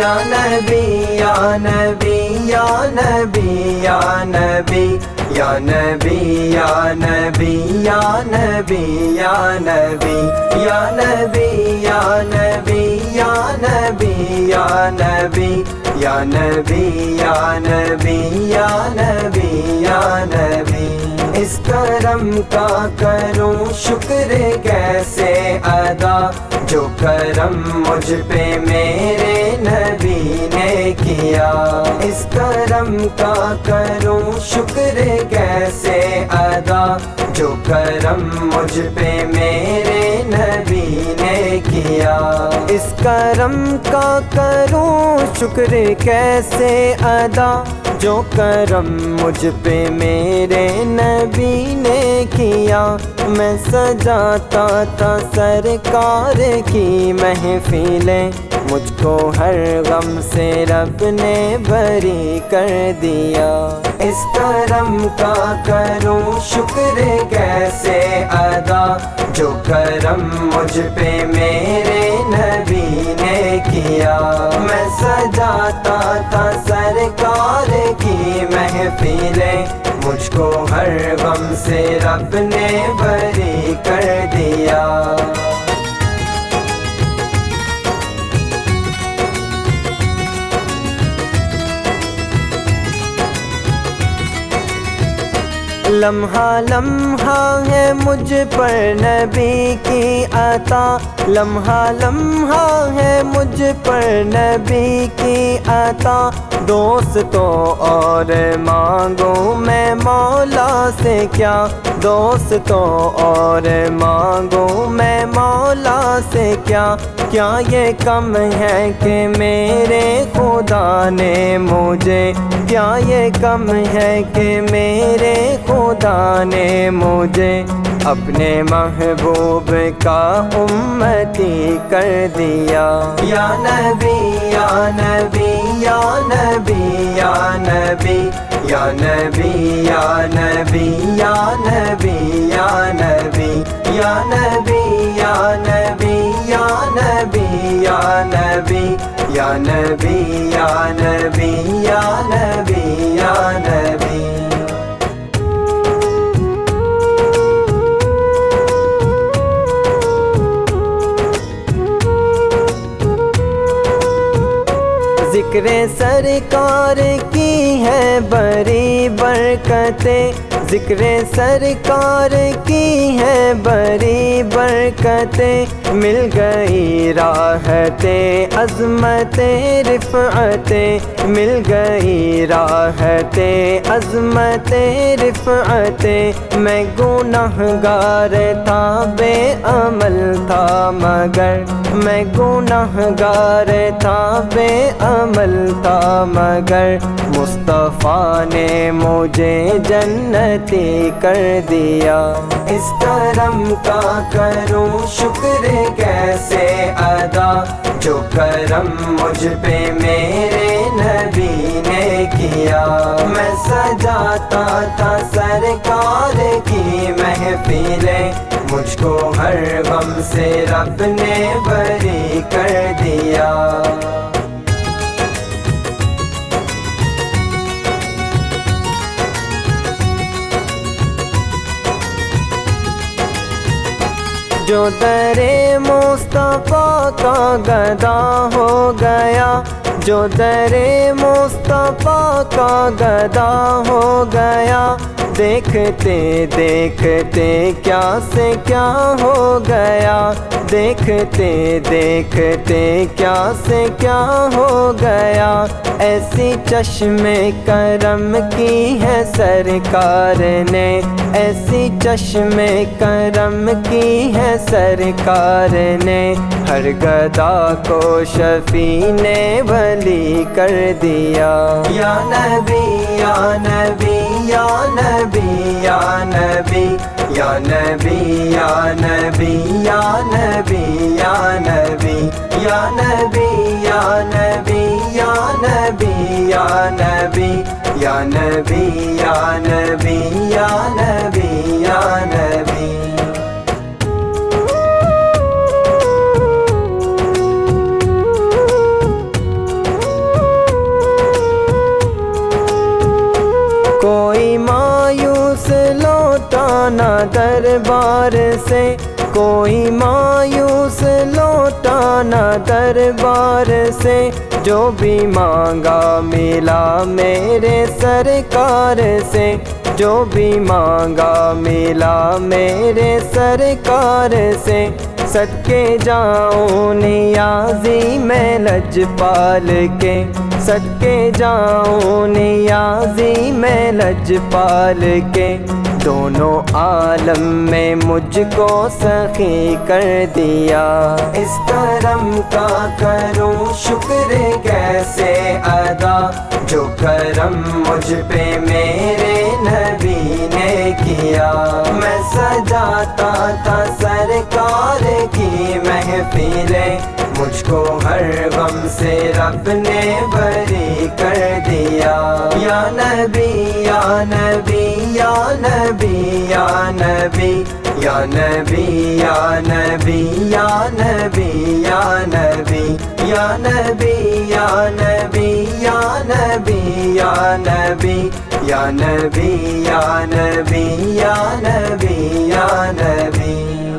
یا نبی یا نبی یا نبی یا نبی یا نبی یا نبی یا نبی یا نبی یا نبی یا نبی یا نبی یا نبی یا نبی یا نبی یا نبی یا نبی اس کرم کا کروں شکر کیسے جو کرم مجھ پہ میرے نبی نے کیا۔ اس کرم کا کروں شکر کیسے ادا۔ جو کرم مجھ پہ میرے نبی نے کیا۔ اس کرم کا کروں شکر کیسے ادا۔ جو کرم مجھ پہ میرے نبی نے کیا۔ میں سجاتا تھا سرکار کی محفلیں۔ مجھ کو ہر غم سے رب نے بری کر دیا۔ اس کرم کا کروں شکر کیسے ادا؟ جو کرم مجھ پہ میرے نبی نے کیا۔ میں سجاتا تھا سرکار کی محفلیں۔ مجھ کو ہر غم سے رب نے بری کر دیا۔ لمحہ لمحہ ہے مجھ پر نبی کی عطا۔ لمحہ لمحہ ہے مجھ پر نبی کی عطا، دوستوں اور مانگو میں مولا سے کیا؟ دوستوں اور مانگو میں مولا سے کیا؟ کیا یہ کم ہے کہ میرے خدا نے مجھے؟ کیا یہ کم ہے کہ میرے خدا نے مجھے؟ اپنے محبوب کا امتی کر دیا یا نبی یا نبی یا نبی یا نبی یا نبی یا نبی یا نبی یا نبی یا نبی یا نبی یا نبی یا نبی یا نبی یا نبی یا نبی یا نبی ذکر سرکار کی ہے بڑی برکتیں۔ ذکر سرکار کی ہے بڑی برکتیں۔ مل گئی راحتیں، عظمتیں، رفعتیں۔ مل گئی راحتیں عظمتیں، رفعتیں۔ میں گناہ گار تھا، بے عمل تھا، مگر میں گناہ گار تھا، بے عمل تھا، مگر مصطفیٰ نے مجھے جنتی کر دیا۔ اس کرم کا کروں شکر کیسے ادا؟ جو کرم مجھ پہ میرے نبی نے کیا۔ میں سجاتا تھا سرکار کی محفلیں مجھ کو ہر غم سے رب نے بری کر دیا۔ جو در مصطفیٰ کا گدا ہو گیا جو در مصطفیٰ کا گدا ہو گیا۔ دیکھتے دیکھتے کیا سے کیا ہو گیا؟ دیکھتے دیکھتے کیا سے کیا ہو گیا؟ ایسی چشم کرم کی ہے سرکار نے۔ ایسی چشم کرم کی ہے سرکار نے۔ ہر گدا کو شفیع نے بلی کر دیا۔ یا نبی یا نبی یا نبی یا نبی یا نبی یا نبی یا نبی یا نبی یا نبی یا نبی یا نبی یا نبی یا نبی یا نبی یا نبی نہ دربار سے کوئی مایوس لوٹا نہ دربار سے جو بھی مانگا ملا میرے سرکار سے جو بھی مانگا ملا میرے سرکار سے صدقے جاؤں نیازی میں لج پال کے صدقے جاؤں نیازی میں لج پال کے دونوں عالم میں مجھ کو سخی کر دیا۔ اس کرم کا کروں شکر کیسے ادا؟ جو کرم مجھ پہ میرے نبی نے کیا۔ میں سجاتا تھا سرکار کی محفلیں۔ مجھ کو ہر غم سے رب نے بری کر دیا یا نبی یا نبی یا نبی یا نبی یا نبی یا نبی یا نبی یا نبی یا نبی یا نبی یا نبی یا نبی یا نبی یا نبی یا نبی یا نبی